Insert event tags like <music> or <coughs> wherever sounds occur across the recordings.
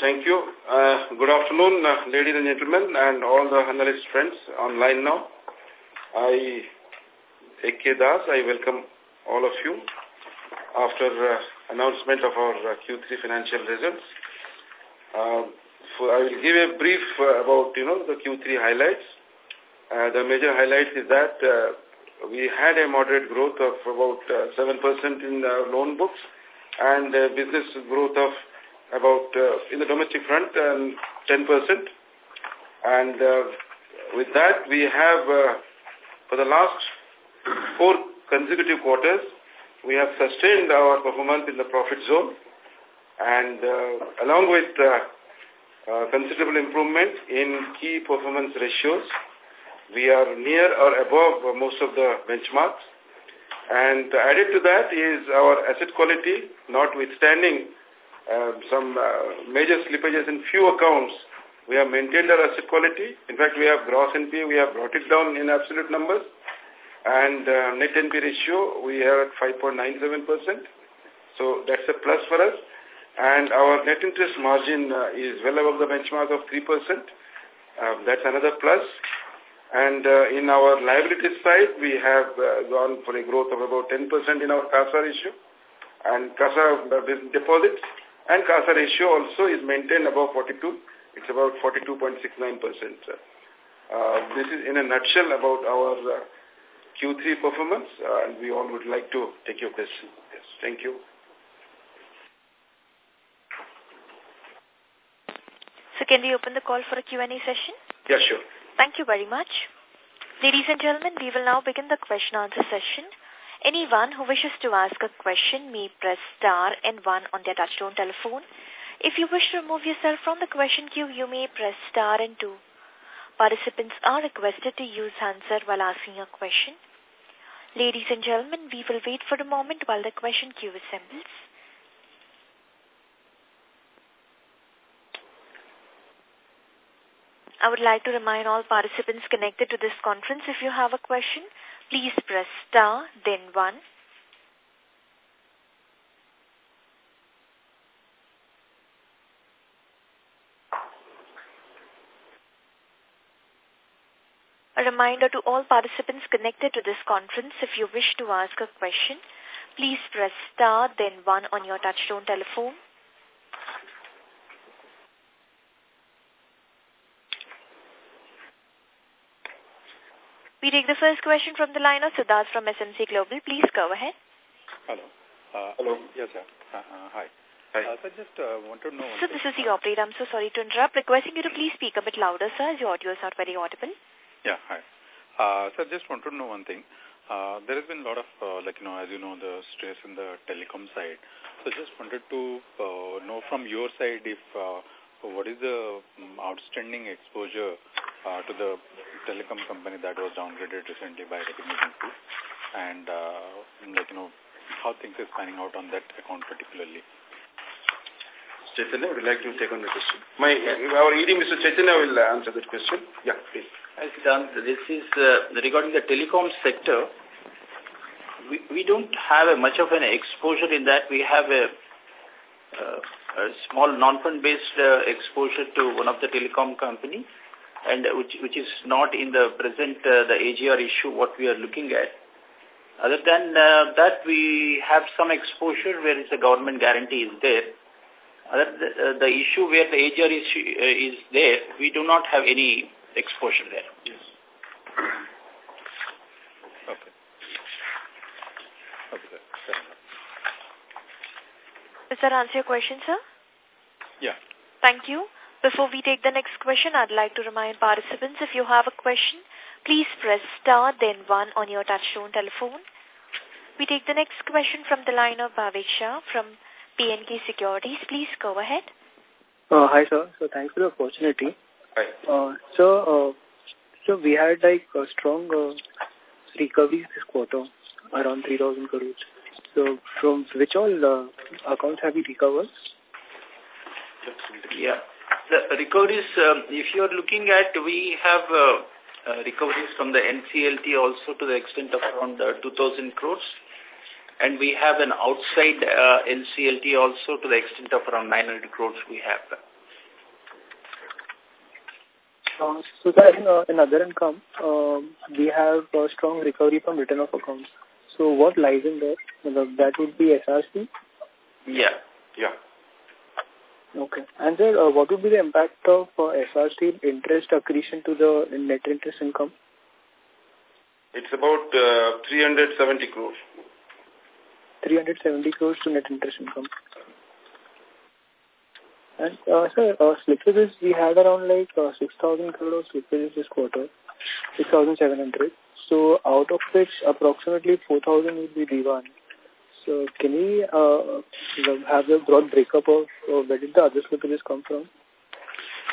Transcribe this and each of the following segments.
thank you. Uh, good afternoon, uh, ladies and gentlemen, and all the analyst friends online now. I, A.K. Das, I welcome all of you after uh, announcement of our uh, Q3 financial results. Uh, I will give a brief uh, about, you know, the Q3 highlights. Uh, the major highlights is that we had a moderate growth of about 7% uh, in loan books and business growth of about, uh, in the domestic front, um, 10%. And uh, with that, we have, uh, for the last four consecutive quarters, we have sustained our performance in the profit zone. And uh, along with uh, uh, considerable improvement in key performance ratios, we are near or above most of the benchmarks. And added to that is our asset quality, notwithstanding some uh, major slippages in few accounts. We have maintained our asset quality. In fact, we have gross NPA, we have brought it down in absolute numbers. And uh, net NPA ratio, we are at 5.97%. So that's a plus for us. And our net interest margin uh, is well above the benchmark of 3%. Um, that's another plus. And uh, in our liability side, we have uh, gone for a growth of about 10% in our CASA ratio and CASA deposits. And CASA ratio also is maintained above 42. It's about 42.69%. Uh, this is in a nutshell about our uh, Q3 performance, uh, and we all would like to take your question. Yes, thank you. So can we open the call for a Q&A session? Yeah, sure. Thank you very much. Ladies and gentlemen, we will now begin the question-answer session. Anyone who wishes to ask a question may press star and one on their touchtone telephone. If you wish to remove yourself from the question queue, you may press star and two. Participants are requested to use answer while asking a question. Ladies and gentlemen, we will wait for a moment while the question queue assembles. I would like to remind all participants connected to this conference, if you have a question, please press star, then one. A reminder to all participants connected to this conference, if you wish to ask a question, please press star, then one on your touchtone telephone. We take the first question from the line of Siddharth from SMC Global. Please go ahead. Hello. Uh, Hello. Yes, sir. Uh, uh, hi. Hi. Uh, so just uh, want to know... So this is the operator. I'm so sorry to interrupt. Requesting you to please speak a bit louder, sir, as your audio is not very audible. Yeah, hi. Uh, so just want to know one thing. Uh, there has been a lot of, uh, like, you know, as you know, the stress in the telecom side. So just wanted to uh, know from your side if uh, what is the um, outstanding exposure uh, to the telecom company that was downgraded recently by rating agency and uh, like you know how things is panning out on that account particularly. Chaitanya would like to take on the question. My, our ED, Mr. Chaitanya, will answer that question. Yeah, please. As done, this is uh, regarding the telecom sector. We, we don't have a much of an exposure in that. We have a, uh, a small non-fund based uh, exposure to one of the telecom company and which, which is not in the present, uh, the AGR issue, what we are looking at. Other than uh, that, we have some exposure where the government guarantee is there. Other the, uh, the issue where the AGR is, uh, is there, we do not have any exposure there. Yes. Okay. Okay, sir. Does that answer your question, sir? Yeah. Thank you. Before we take the next question, I'd like to remind participants if you have a question, please press star then one on your touchtone telephone. We take the next question from the line of Bhavik Shah from PNK Securities. Please go ahead. Uh, hi, sir. So thanks for the opportunity. Hi. Uh, so, uh, so we had like a strong uh, recoveries this quarter, around 3,000 crores. So from which all uh, accounts have we recovered? Yeah. The recoveries, um, if you are looking at, we have uh, uh, recoveries from the NCLT also to the extent of around uh, 2,000 crores. And we have an outside uh, NCLT also to the extent of around 900 crores we have. Uh, so that in, uh, in other income, uh, we have a strong recovery from return of accounts. So what lies in there? That would be SRC? Yeah. Yeah. Okay. And then uh, what would be the impact of uh, SRC interest accretion to the net interest income? It's about uh, 370 crores. 370 crores to net interest income. And, uh, sir, uh, slippages, we had around like uh, 6,000 crores slippages this quarter, 6,700. So out of which approximately 4,000 would be D1. So can we uh, have a broad breakup of uh, where did the other slippages come from?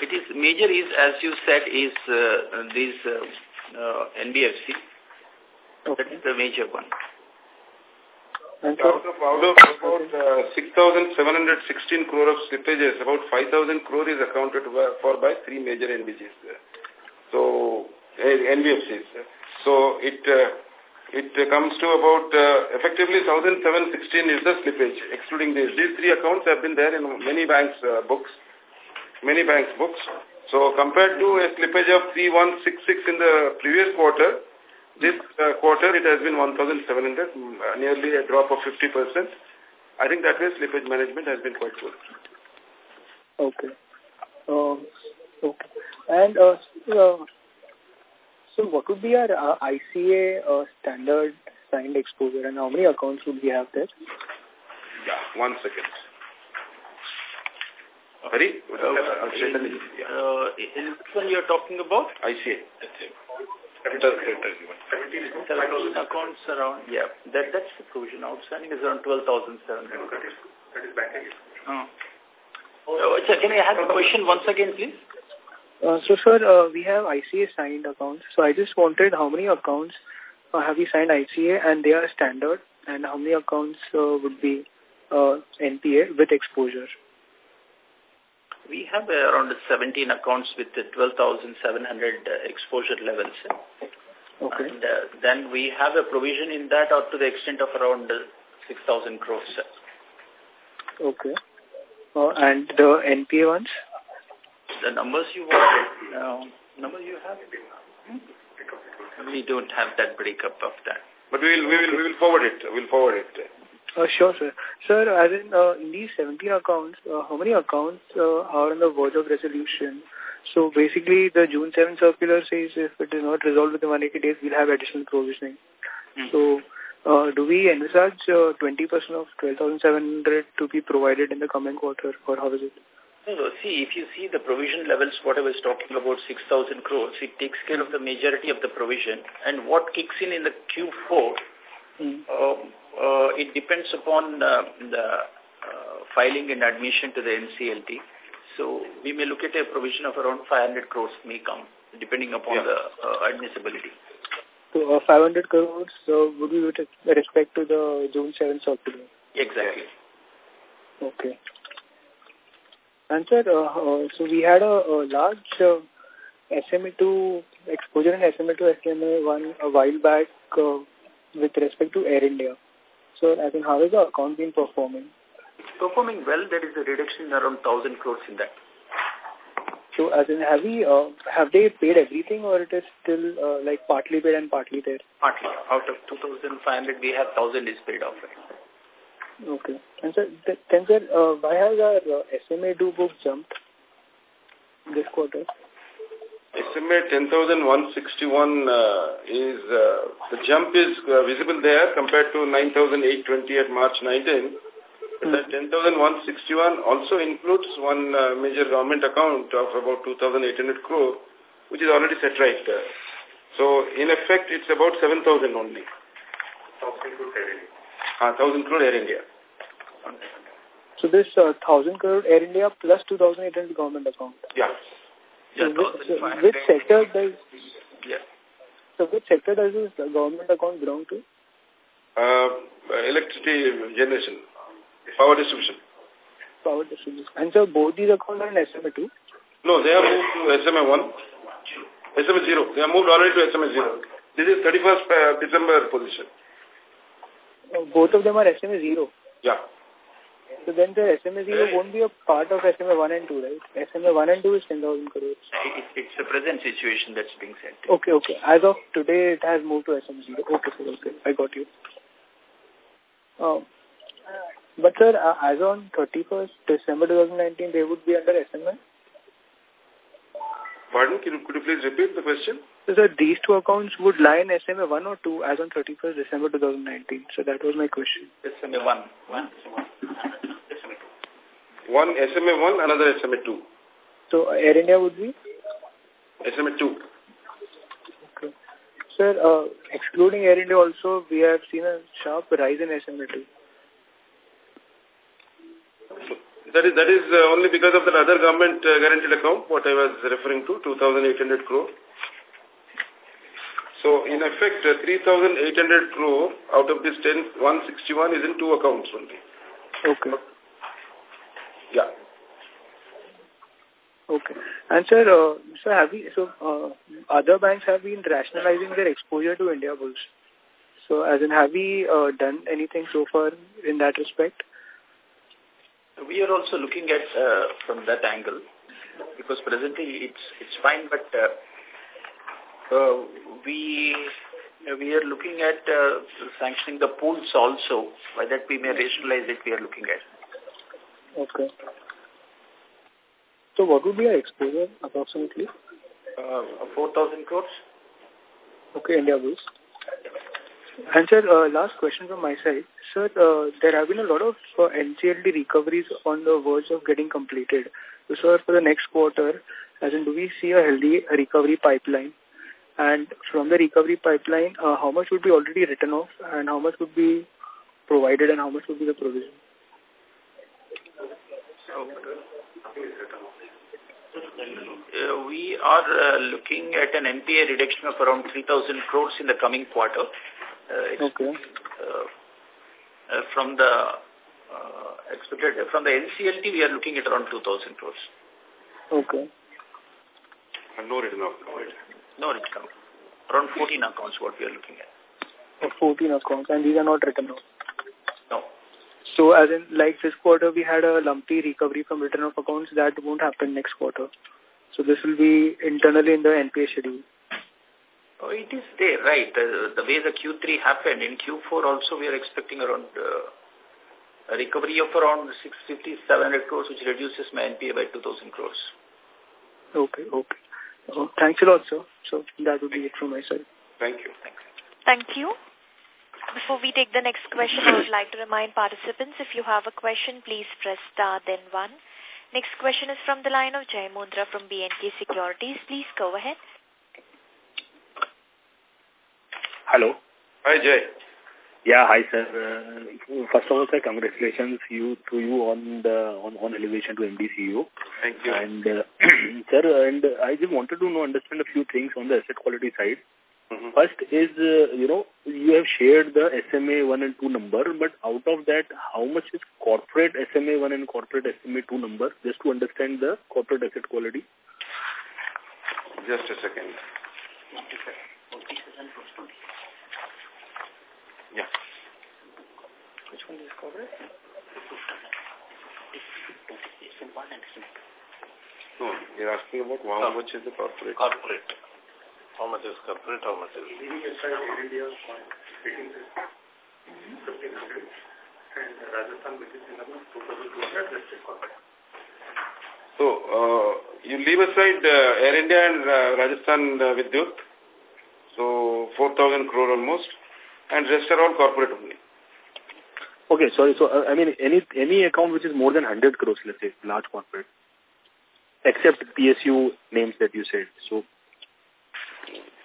It is major is, as you said, is uh, this uh, uh, NBFC. Okay. That is the major one. And out of, out of about uh, 6,716 crore of slippages, about 5,000 crore is accounted for by three major NBGs. So, NBFCs. So, it uh, it comes to about uh, effectively 1,716 is the slippage, excluding these. These three accounts have been there in many banks' uh, books, many banks' books. So compared to a slippage of 3166 in the previous quarter, this uh, quarter it has been 1,700, mm, nearly a drop of 50%. I think that way slippage management has been quite good. Okay. Um, okay. And uh, uh, so what would be our uh, ICA uh, standard signed exposure and how many accounts would we have there? Yeah, one second. Hari? Uh, uh, in, uh, in which one you are talking about? ICA. Capital creditors. 17 accounts around, yeah. That, that's the provision outstanding is around 12,700. No, that is, that is bank again. Oh. Oh, can I have the question once again, please? Uh, so, sir, uh, we have ICA signed accounts. So, I just wanted how many accounts uh, have we signed ICA and they are standard and how many accounts uh, would be uh, NPA with exposure? We have uh, around 17 accounts with the 12,700 uh, exposure levels. Okay. And uh, then we have a provision in that up to the extent of around uh, 6,000 crores. Okay. Uh, and the NPA ones? The numbers you want, uh, numbers you have? Hmm? We don't have that breakup of that. But we will, we will, we will forward it. We'll forward it. Uh, sure, sir. Sir, as in, uh, in these 17 accounts, uh, how many accounts uh, are on the verge of resolution? So basically, the June 7 circular says if it is not resolved within 180 days, we'll have additional provisioning. Mm. So, uh, do we envisage 20% uh, of 12,700 to be provided in the coming quarter, or how is it? See, if you see the provision levels, what I was talking about, 6,000 crores, it takes care of the majority of the provision. And what kicks in in the Q4, mm. uh, uh, it depends upon uh, the uh, filing and admission to the NCLT. So we may look at a provision of around 500 crores may come, depending upon yeah. the uh, admissibility. So uh, 500 crores uh, would be with respect to the June 7th circular? Exactly. Okay. And sir, uh, uh, so we had a, a large uh, SMA2 exposure in SMA2 SMA1 a while back uh, with respect to Air India. So I think how is the account been performing? It's performing well, there is a reduction in around 1,000 crores in that. So as in, have we, uh, have they paid everything or it is still uh, like partly paid and partly there? Partly. Out of 2,500, we have 1,000 is paid off. Okay. And sir, then sir, uh, why has our uh, SMA2 book jumped this quarter? SMA 10,161 uh, is, uh, the jump is uh, visible there compared to 9,820 at March 19. Mm. That 10,161 also includes one uh, major government account of about 2,800 crore, which is already set right. Uh, so, in effect, it's about 7,000 only. 1,000 crore uh, 1,000 crore Air India. So this uh, 1,000 crore Air India plus 2,800 government account? Yeah. So, which, so which sector does... Yeah. So which sector does this government account belong to? Uh, electricity generation, power distribution. Power distribution. And so both these accounts are in SMA2? No, they are moved to SMA1. SMA0. They are moved already to SMA0. This is 31st uh, December position. Uh, both of them are SMA0? Yeah. So then the SMA 0 won't be a part of SMA 1 and 2, right? SMA 1 and 2 is 10,000 crores. It, it's a present situation that's being said. Okay, okay. As of today, it has moved to SMA 0. Okay, sir, okay. I got you. Um, but sir, uh, as on 31st December 2019, they would be under SMA? Pardon? Could you, could you please repeat the question? So sir, these two accounts would lie in SMA 1 or 2 as on 31st December 2019. So that was my question. SMA 1. 1. One SMA 1, another SMA 2. So Air India would be? SMA 2. Okay. Sir, uh, excluding Air India also, we have seen a sharp rise in SMA 2. That is, that is uh, only because of the other government uh, guaranteed account, what I was referring to, 2,800 crore. So, in effect, uh, 3,800 crore out of this 10, 161 is in two accounts only. Okay. Yeah. Okay. And sir, uh, sir, have we, so uh, other banks have been rationalizing their exposure to Indiabulls. So, as in, have we uh, done anything so far in that respect? We are also looking at uh, from that angle because presently it's it's fine, but uh, uh, we we are looking at uh, sanctioning the pools also. By that we may rationalize it. We are looking at. Okay. So what would be our exposure approximately? Uh, 4,000 crores. Okay, Indiabulls. And sir, uh, last question from my side. Sir, uh, there have been a lot of uh, NCLT recoveries on the verge of getting completed. So sir, for the next quarter, as in do we see a healthy recovery pipeline? And from the recovery pipeline, uh, how much would be already written off and how much would be provided and how much would be the provision? Uh, we are uh, looking at an NPA reduction of around 3,000 crores in the coming quarter. Uh, okay. Uh, uh, from the uh, expected from the NCLT, we are looking at around 2,000 crores. Okay. And no written off. No written off. Around 14 accounts what we are looking at. Oh, 14 accounts and these are not written off. No. So as in like this quarter we had a lumpy recovery from written off accounts that won't happen next quarter. So this will be internally in the NPA schedule. Oh, it is there, right. Uh, the way the Q3 happened, in Q4 also we are expecting around uh, a recovery of around 650, 700 crores, which reduces my NPA by 2,000 crores. Okay, okay. Oh, thanks a lot, sir. So that would be it from my side. Thank you. Thanks. Thank you. Before we take the next question, I would like to remind participants, if you have a question, please press star then one. Next question is from the line of Jay Mundra from BNK Securities. Please go ahead. Hello. Hi, Jay. Yeah, hi, sir. Uh, first of all, sir, congratulations you to you on the on, on elevation to MD CEO. Thank you. And uh, <clears throat> sir, and I just wanted to know understand a few things on the asset quality side. Mm -hmm. First is, uh, you know, you have shared the SMA 1 and 2 number, but out of that, how much is corporate SMA 1 and corporate SMA 2 number, just to understand the corporate asset quality? Just a second. Yeah. Which one is corporate? No, you're asking about how much is the corporate. Corporate. How much is corporate, how much is... So, uh, you leave aside uh, Air India and uh, Rajasthan uh, Vidyut, so 4,000 crore almost, and rest are all corporate only. Okay, sorry. So, uh, I mean, any any account which is more than 100 crores, let's say, large corporate, except PSU names that you said. So,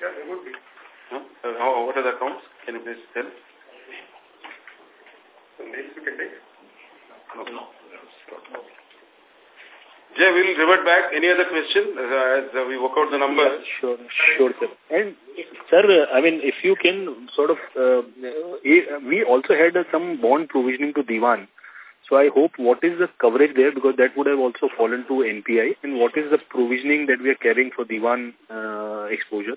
Yeah, there would be. Huh? Uh, how, what are the accounts? Can you please tell? The names you can take? No. no. Jay, we'll revert back. Any other question uh, as uh, we work out the numbers? Sure, sure, sir. And, sir, uh, I mean, if you can sort of, uh, uh, we also had uh, some bond provisioning to Dewan. So I hope what is the coverage there because that would have also fallen to NPA and what is the provisioning that we are carrying for Dewan uh, exposure?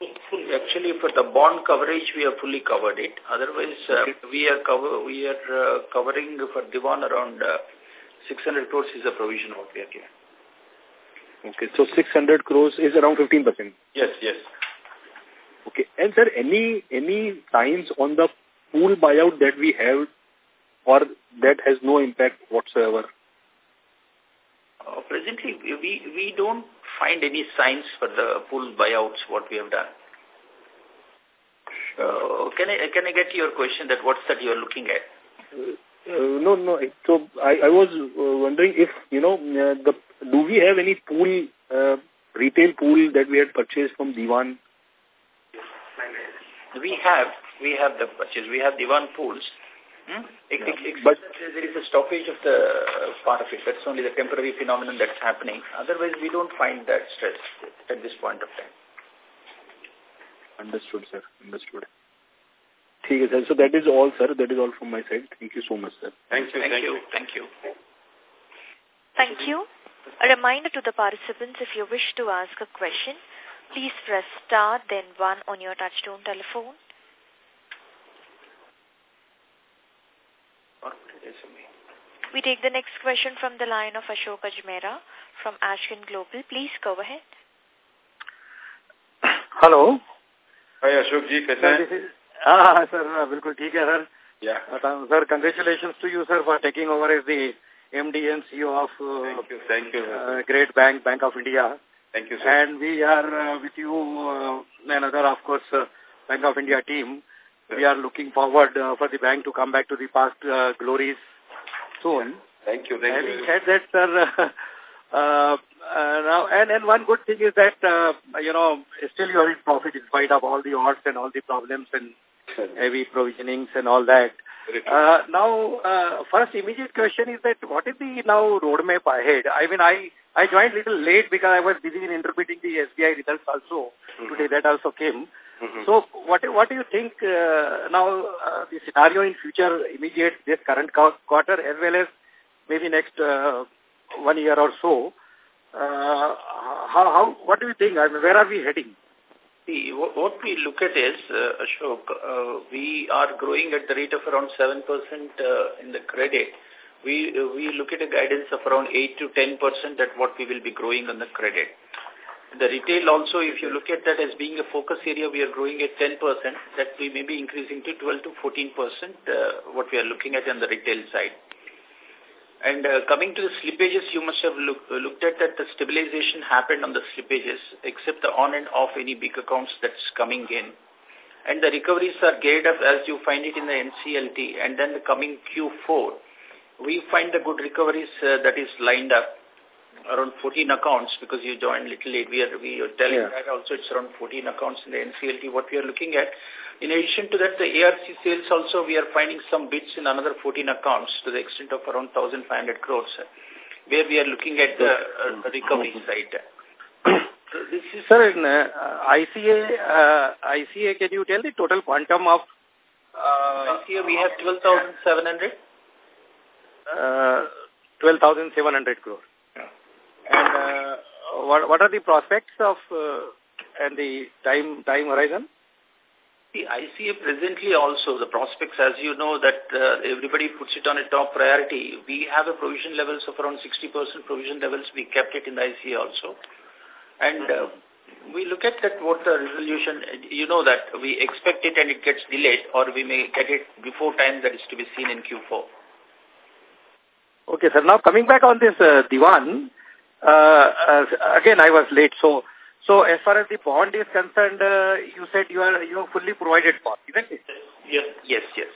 Actually, for the bond coverage, we have fully covered it. Otherwise, uh, we are cover we are uh, covering for Dewan around uh, 600 crores is the provision what we are given. Okay, so 600 crores is around 15%. Yes, yes. Okay. And sir, any any signs on the pool buyout that we have or that has no impact whatsoever? Uh, presently, we we don't find any signs for the pool buyouts what we have done. Uh, can I can I get your question that what's that you are looking at? Uh, no, no. So I, I was uh, wondering if, you know, uh, the do we have any pool, uh, retail pool that we had purchased from Dewan? We have we have the purchase. We have Dewan pools. Hmm? Except But- there is a stoppage of the uh, part of it. That's only the temporary phenomenon that's happening. Otherwise, we don't find that stress at this point of time. Understood, sir. Understood. Okay, sir. So that is all, sir. That is all from my side. Thank you so much, sir. Thank you. Thank, thank you. Thank you. Thank you. A reminder to the participants, if you wish to ask a question, please press star then one on your touchtone telephone. We take the next question from the line of Ashok Ajmera from Ajcon Global. Please go ahead. Hello. Hi Ashok ji, kaise? Ah, sir, ah, bilkul theek hai, sir. Yeah. But, sir, congratulations to you, sir, for taking over as the MD and CEO of uh, Thank you. Thank you, uh, Great Bank, Bank of India. Thank you, sir. And we are uh, with you, uh, another, of course, uh, Bank of India team. Sure. We are looking forward uh, for the bank to come back to the past uh, glories soon. Thank you. Thank Having you. said that, sir, <laughs> uh, uh, now, and, and one good thing is that, uh, you know, still you are in profit in spite of all the odds and all the problems and heavy provisionings and all that. Uh, now, uh, first immediate question is that what is the now roadmap ahead? I mean, I, I joined little late because I was busy in interpreting the SBI results also. Today that also came. Mhm. So what, what do you think uh, now uh, the scenario in future immediate this current quarter as well as maybe next uh, one year or so? Uh, how, how, what do you think? I mean, where are we heading? See, what we look at is, uh, Ashok, uh, we are growing at the rate of around 7% uh, in the credit. We uh, we look at a guidance of around 8 to 10% at what we will be growing on the credit. The retail also, if you look at that as being a focus area, we are growing at 10%. That we may be increasing to 12 to 14%, uh, what we are looking at on the retail side. And uh, coming to the slippages, you must have look, uh, looked at that the stabilization happened on the slippages, except the on and off any big accounts that's coming in. And the recoveries are geared up as you find it in the NCLT. And then the coming Q4, we find the good recoveries uh, that is lined up around 14 accounts because you joined little late. We are, we are telling Yeah. that also it's around 14 accounts in the NCLT what we are looking at. In addition to that, the ARC sales also we are finding some bits in another 14 accounts to the extent of around 1,500 crores where we are looking at the uh, recovery side. <coughs> This is Sir, in uh, ICA, uh, ICA, can you tell the total quantum of uh, here we have 12,700. uh, 12,700 crore? And uh, what, what are the prospects of uh, and the time time horizon? The ICA presently also, the prospects, as you know, that uh, everybody puts it on a top priority. We have a provision levels of around 60% provision levels. We kept it in the ICA also. And uh, we look at that what the resolution, you know that we expect it and it gets delayed or we may get it before time that is to be seen in Q4. Okay, sir. Now coming back on this uh, Dewan, uh, uh, again I was late. So, so as far as the bond is concerned, uh, you said you are you are fully provided for, isn't it? Yes, yes, yes.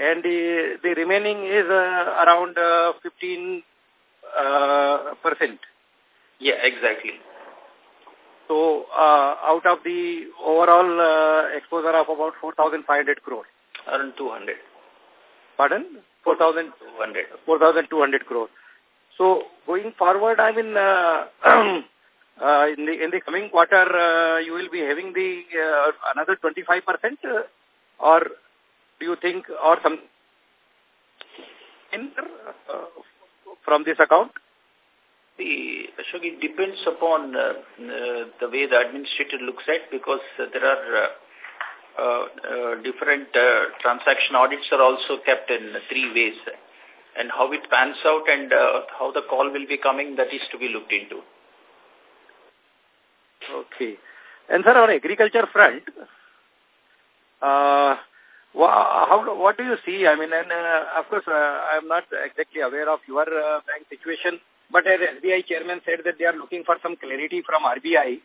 And the the remaining is uh, around uh, 15 uh, percent. Yeah, exactly. So uh, out of the overall uh, exposure of about 4,500 crore. Around 200. Pardon? 4,000. 200. 4,200 crore. So going forward, I mean, uh, <clears throat> uh, in the in the coming quarter, uh, you will be having the uh, another 25 percent, uh, or do you think, or some uh, from this account? The, Ashok, it depends upon uh, uh, the way the administrator looks at because uh, there are uh, uh, different uh, transaction audits are also kept in three ways. And how it pans out and uh, how the call will be coming, that is to be looked into. Okay. And sir, on agriculture front, uh, how, what do you see? I mean, and uh, of course, uh, I'm not exactly aware of your uh, bank situation, but as SBI chairman said that they are looking for some clarity from RBI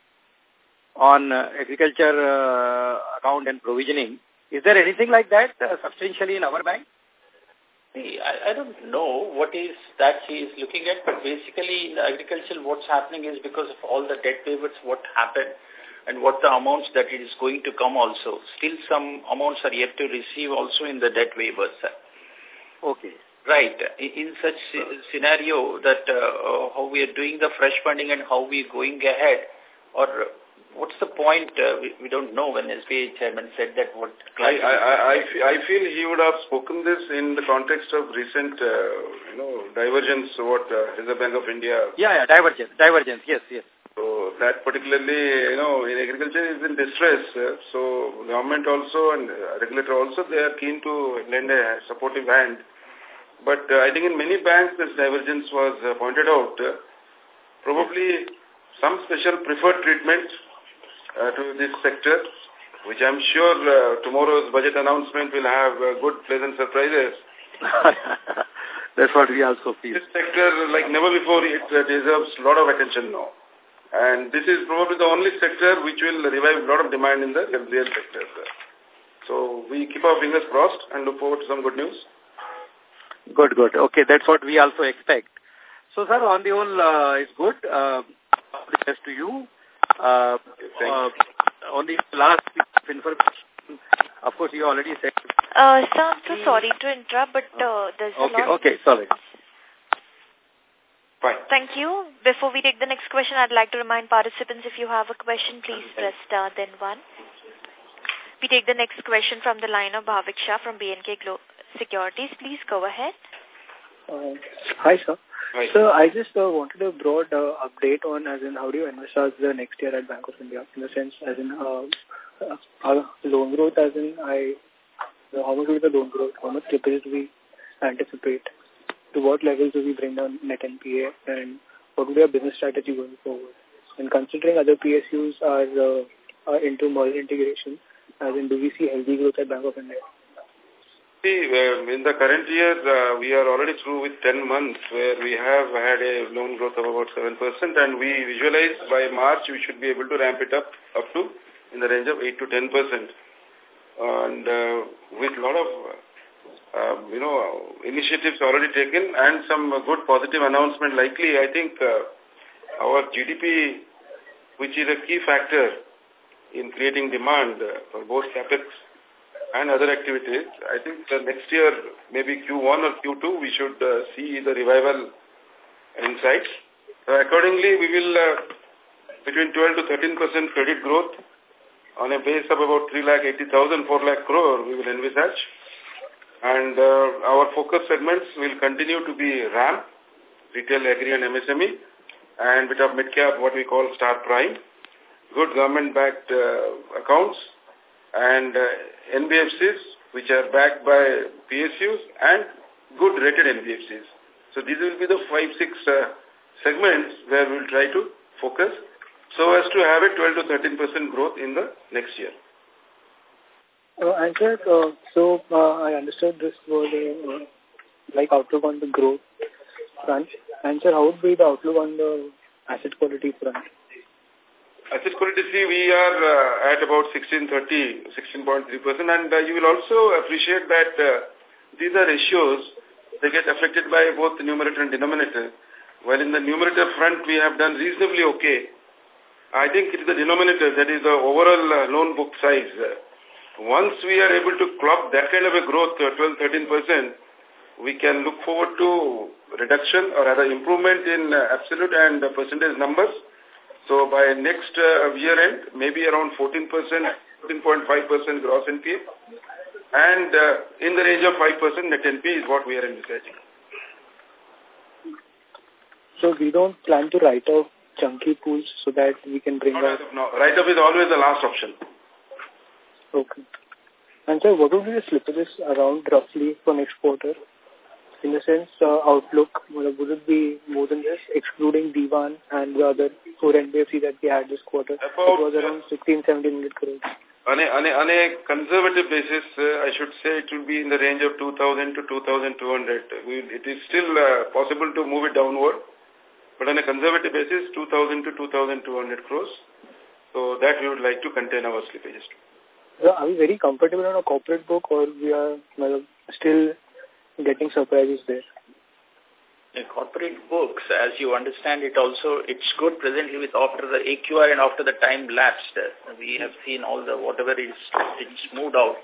on uh, agriculture uh, account and provisioning. Is there anything like that uh, substantially in our bank? I, I don't know what is that he is looking at, but basically in the agriculture what's happening is because of all the debt waivers, what happened and what the amounts that it is going to come also. Still some amounts are yet to receive also in the debt waivers. Okay. Right. In such scenario that uh, how we are doing the fresh funding and how we are going ahead or what's the point? Uh, we, we don't know when SBI chairman said that. What I, I, I, I feel he would have spoken this in the context of recent, uh, you know, divergence, what uh, Reserve Bank of India. Yeah, yeah, divergence, divergence, yes, yes. So that particularly, you know, in agriculture is in distress. Uh, so government also and regulator also, they are keen to lend a supportive hand. But uh, I think in many banks this divergence was uh, pointed out. Uh, probably some special preferred treatment uh, to this sector, which I'm sure uh, tomorrow's budget announcement will have uh, good, pleasant surprises. <laughs> That's what we also feel. This sector, like never before, it uh, deserves a lot of attention now. And this is probably the only sector which will revive a lot of demand in the real sector. So we keep our fingers crossed and look forward to some good news. Good, good. Okay, that's what we also expect. So, sir, on the whole, uh, it's good. Uh, best to you. Uh, uh, on the last piece of information, of course, you already said. Uh, sir, I'm so sorry to interrupt, but uh, there's okay, a lot. Okay, sorry. Fine. Thank you. Before we take the next question, I'd like to remind participants if you have a question, please press star then one. We take the next question from the line of Bhavik Shah from BNK Glo Securities. Please go ahead. Uh, hi, sir. Hi. So I just uh, wanted a broad uh, update on as in how do you envisage the next year at Bank of India in the sense as in uh, uh, loan growth as in I how much will the loan growth, how much slippage do we anticipate, to what levels do we bring down net NPA and what will be our business strategy going forward. And considering other PSUs are, uh, are into merger integration, as in do we see healthy growth at Bank of India? See, uh, in the current year, uh, we are already through with 10 months where we have had a loan growth of about 7% and we visualize by March we should be able to ramp it up up to in the range of 8 to 10%. And uh, with a lot of, uh, you know, initiatives already taken and some good positive announcement likely, I think uh, our GDP, which is a key factor in creating demand uh, for both capex and other activities, I think the next year, maybe Q1 or Q2, we should uh, see the revival in sight. So accordingly, we will uh, between 12 to 13 percent credit growth on a base of about 3 lakh 80,000, 4 lakh crore, we will envisage. And uh, our focus segments will continue to be RAM, retail, agri and MSME, and bit of mid-cap, what we call star prime, good government-backed uh, accounts, and uh, NBFCs, which are backed by PSUs, and good rated NBFCs. So these will be the five, six uh, segments where we'll try to focus so as to have a 12 to 13 percent growth in the next year. Uh, and sir, uh, so uh, I understood this was a uh, like outlook on the growth front. And sir, how would be the outlook on the asset quality front? Asset quality, see, we are uh, at about 1630, 16.3%, and uh, you will also appreciate that uh, these are ratios, they get affected by both the numerator and denominator. While in the numerator front, we have done reasonably okay. I think it is the denominator, that is the overall loan book size. Once we are able to clock that kind of a growth, uh, 12-13%, we can look forward to reduction or rather improvement in absolute and percentage numbers. So by next uh, year end, maybe around 14%, 14.5% gross NPA. And uh, in the range of 5% net NPA is what we are envisaging. So we don't plan to write off chunky pools so that we can bring out... No, write-off is always the last option. Okay. And sir, what would be the slippages around roughly for next quarter? In the sense, uh, outlook, would it be more than this, excluding D1 and the other four NBFC that we had this quarter? About, it was around 16, 1700 crores. On a, on a, on a conservative basis, uh, I should say it will be in the range of 2,000 to 2,200. It is still uh, possible to move it downward, but on a conservative basis, 2,000 to 2,200 crores. So that we would like to contain our slippages to. So are we very comfortable on a corporate book or we are well, still getting surprises there? The corporate books, as you understand it also, it's good presently with after the AQR and after the time lapsed. We have seen all the, whatever is, it's moved out.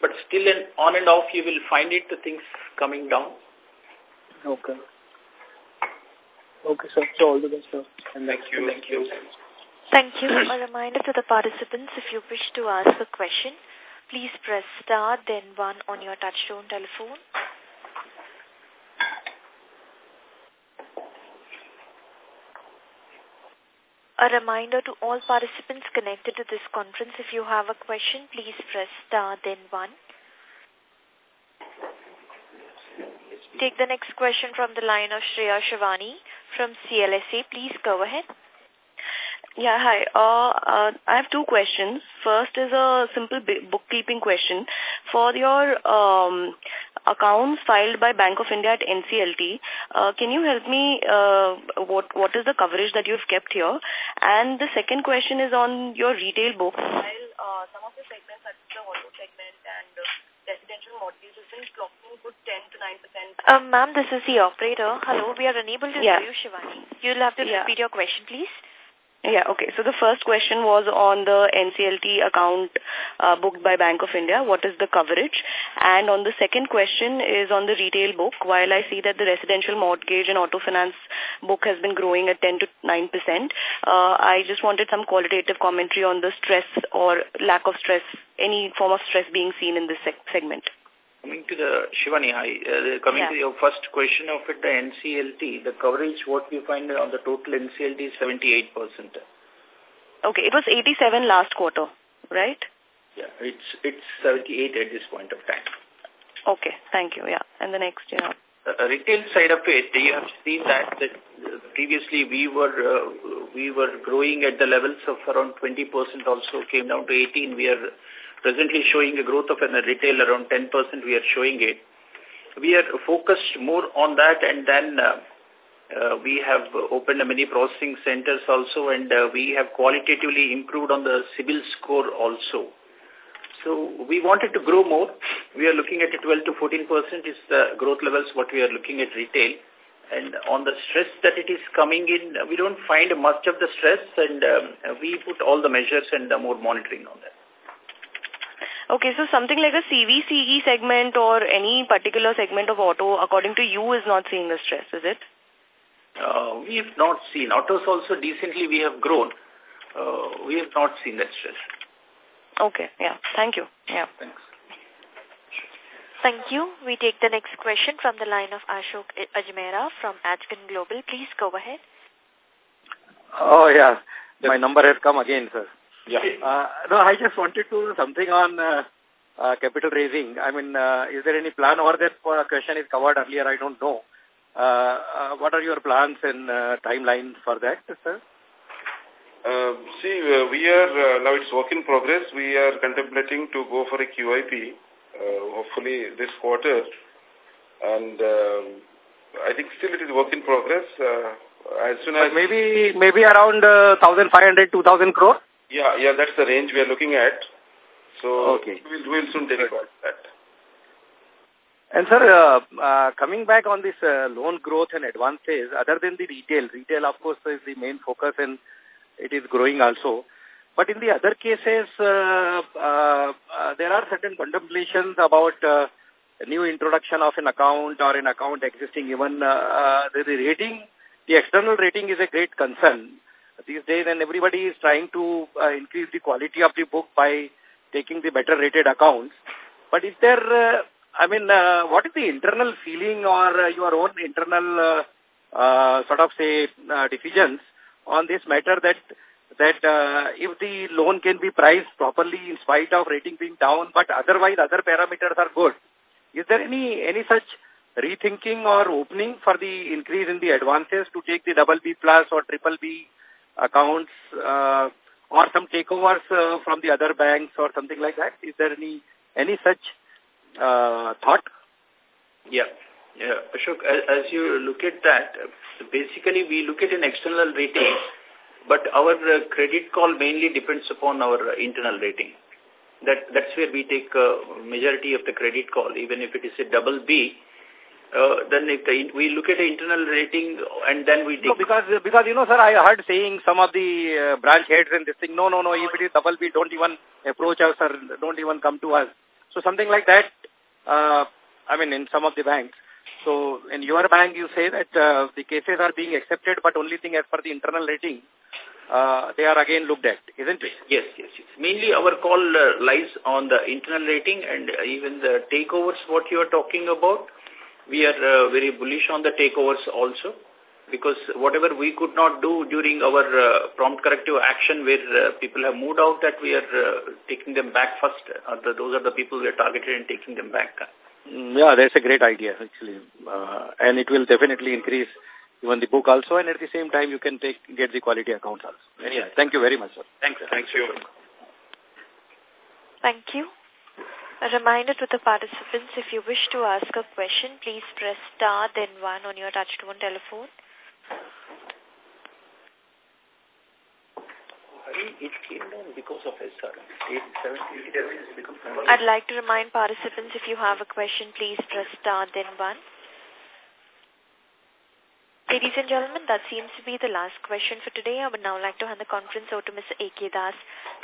But still in, on and off you will find it, the things coming down. Okay. Okay, sir. So all the best, sir. And thank you. Thank you. Thank you. A reminder to the participants, if you wish to ask a question, please press star then one on your touchtone telephone. A reminder to all participants connected to this conference, if you have a question, please press star then one. Take the next question from the line of Shreya Shivani from CLSA. Please go ahead. Yeah, hi. Uh, uh, I have two questions. First is a simple bookkeeping question. For your um, accounts filed by Bank of India at NCLT, uh, can you help me uh, what what is the coverage that you've kept here? And the second question is on your retail book. While uh, some of the segments, such as the auto segment and uh, residential mortgages, been clocking good 10 to 9%. Um, Ma'am, this is the operator. Hello, we are unable to yeah. hear you, Shivani. You'll have to yeah. repeat your question, please. Yeah, okay. So the first question was on the NCLT account uh, booked by Bank of India. What is the coverage? And on the second question is on the retail book. While I see that the residential mortgage and auto finance book has been growing at 10 to 9%, uh, I just wanted some qualitative commentary on the stress or lack of stress, any form of stress being seen in this seg segment. Coming to the, Shivani, hi, uh, coming Yeah. to your first question of it, the NCLT, the coverage, what we find on the total NCLT is 78%. Okay, it was 87 last quarter, right? Yeah, it's it's 78 at this point of time. Okay, thank you. Yeah, and the next, yeah. Uh, retail side of it, you have seen that, that uh, previously we were uh, we were growing at the levels of around 20% also came down to 18. We are presently showing a growth of in the retail around 10% we are showing it. We are focused more on that and then uh, uh, we have opened many processing centers also and uh, we have qualitatively improved on the CIBIL score also. So we wanted to grow more. We are looking at a 12 to 14 percent is the growth levels what we are looking at retail. And on the stress that it is coming in, we don't find much of the stress and um, we put all the measures and more monitoring on that. Okay, so something like a CVCE segment or any particular segment of auto, according to you, is not seeing the stress, is it? Uh, we have not seen. Autos also decently we have grown. Uh, we have not seen that stress. Okay, yeah. Thank you. Yeah. Thanks. Thank you. We take the next question from the line of Ashok Ajmera from Ajcon Global. Please go ahead. Oh, yeah. My number has come again, sir. Yeah. Uh, no, I just wanted to something on uh, uh, capital raising. I mean, uh, is there any plan or that uh, question is covered earlier? I don't know. Uh, uh, what are your plans and uh, timeline for that, sir? Uh, see, uh, we are, uh, now it's work in progress. We are contemplating to go for a QIP, uh, hopefully this quarter. And um, I think still it is work in progress. Uh, as soon as... But maybe maybe around uh, 1,500, 2,000 crore? Yeah, yeah, that's the range we are looking at. So Okay. we'll, we'll soon take a call that. And sir, uh, uh, coming back on this uh, loan growth and advances, other than the retail, retail of course is the main focus and it is growing also. But in the other cases, uh, uh, uh, there are certain contemplations about uh, new introduction of an account or an account existing. Even uh, uh, the, the rating, the external rating is a great concern these days, and everybody is trying to uh, increase the quality of the book by taking the better rated accounts. But is there, uh, I mean, uh, what is the internal feeling or uh, your own internal uh, uh, sort of say decisions on this matter that that if the loan can be priced properly in spite of rating being down, but otherwise other parameters are good. Is there any any such rethinking or opening for the increase in the advances to take the double B plus or triple B accounts uh, or some takeovers uh, from the other banks or something like that? Is there any any such uh, thought? Yeah. Yeah, Ashok, as, you look at that, basically we look at an external rating, but our uh, credit call mainly depends upon our uh, internal rating. That That's where we take uh, majority of the credit call, even if it is a double B, uh, then if the, we look at the internal rating and then we take... No, because, because, you know, sir, I heard saying some of the uh, branch heads and this thing, no, no, no, if it is double B, don't even approach us or don't even come to us. So something like that, uh, I mean, in some of the banks. So in your bank, you say that uh, the cases are being accepted, but only thing as per the internal rating, uh, they are again looked at, isn't it? Yes, yes, yes. Mainly our call uh, lies on the internal rating and even the takeovers, what you are talking about, we are uh, very bullish on the takeovers also because whatever we could not do during our uh, prompt corrective action where uh, people have moved out that we are uh, taking them back first. Uh, the, those are the people we are targeted and taking them back. Mm, yeah, that's a great idea actually. Uh, and it will definitely increase even the book also and at the same time you can take get the quality accounts also. Anyway, thank you very much, sir. Thanks. Thank you. Thank you. A reminder to the participants, if you wish to ask a question, please press star then one on your touchtone telephone. It came down because of SR. Uh, I'd like to remind participants, if you have a question, please press star then one. Ladies and gentlemen, that seems to be the last question for today. I would now like to hand the conference over to Mr. A.K. Das,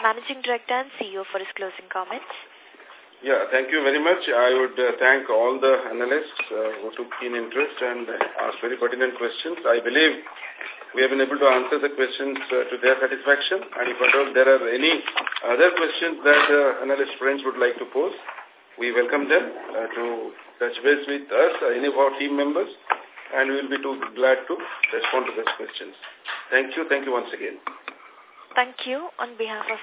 Managing Director and CEO for his closing comments. Yeah, thank you very much. I would uh, thank all the analysts uh, who took keen interest and asked very pertinent questions. I believe we have been able to answer the questions uh, to their satisfaction. And if at all there are any other questions that uh, analyst friends would like to pose, we welcome them uh, to touch base with us, uh, any of our team members, and we will be too glad to respond to those questions. Thank you. Thank you once again. Thank you. On behalf of